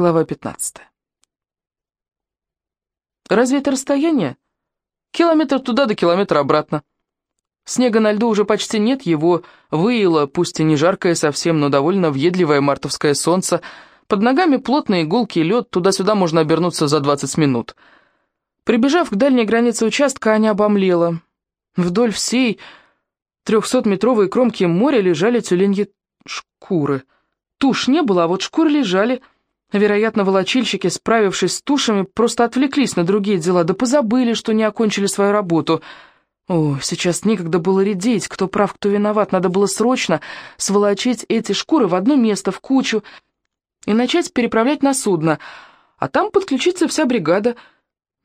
Глава 15. Разве это расстояние? Километр туда до километра обратно. Снега на льду уже почти нет, его выяло, пусть и не жаркое совсем, но довольно въедливое мартовское солнце. Под ногами плотный гулкий лед, туда-сюда можно обернуться за 20 минут. Прибежав к дальней границе участка, Аня обомлела. Вдоль всей трехсотметровой кромки моря лежали тюленьи шкуры. Туш не было, а вот шкуры лежали — Вероятно, волочильщики, справившись с тушами, просто отвлеклись на другие дела, да позабыли, что не окончили свою работу. О, сейчас некогда было редеть, кто прав, кто виноват. Надо было срочно сволочить эти шкуры в одно место, в кучу, и начать переправлять на судно, а там подключится вся бригада.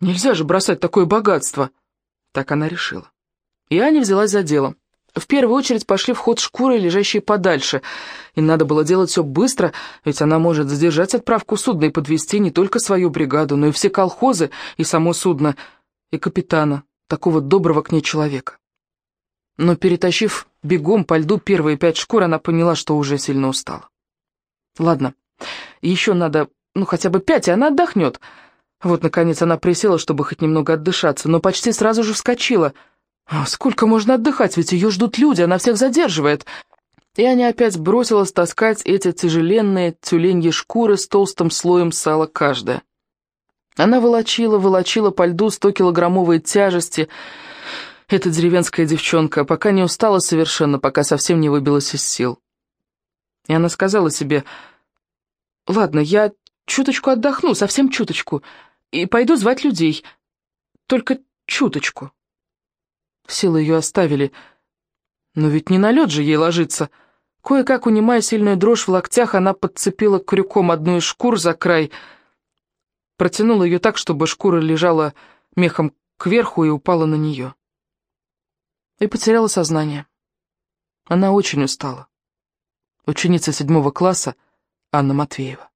Нельзя же бросать такое богатство. Так она решила. И Аня взялась за дело. В первую очередь пошли в ход шкуры, лежащие подальше. И надо было делать все быстро, ведь она может задержать отправку судна и подвести не только свою бригаду, но и все колхозы, и само судно, и капитана, такого доброго к ней человека. Но перетащив бегом по льду первые пять шкур, она поняла, что уже сильно устала. Ладно, еще надо, ну хотя бы пять, и она отдохнет. Вот, наконец, она присела, чтобы хоть немного отдышаться, но почти сразу же вскочила — а сколько можно отдыхать, ведь ее ждут люди, она всех задерживает. И Аня опять бросилась таскать эти тяжеленные тюленьи шкуры с толстым слоем сала каждая. Она волочила, волочила по льду сто-килограммовые тяжести. Эта деревенская девчонка пока не устала совершенно, пока совсем не выбилась из сил. И она сказала себе, «Ладно, я чуточку отдохну, совсем чуточку, и пойду звать людей. Только чуточку». Силы ее оставили. Но ведь не на лед же ей ложиться. Кое-как, унимая сильную дрожь в локтях, она подцепила крюком одну из шкур за край, протянула ее так, чтобы шкура лежала мехом кверху и упала на нее. И потеряла сознание. Она очень устала. Ученица седьмого класса Анна Матвеева.